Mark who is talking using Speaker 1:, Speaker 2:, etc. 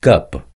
Speaker 1: cup.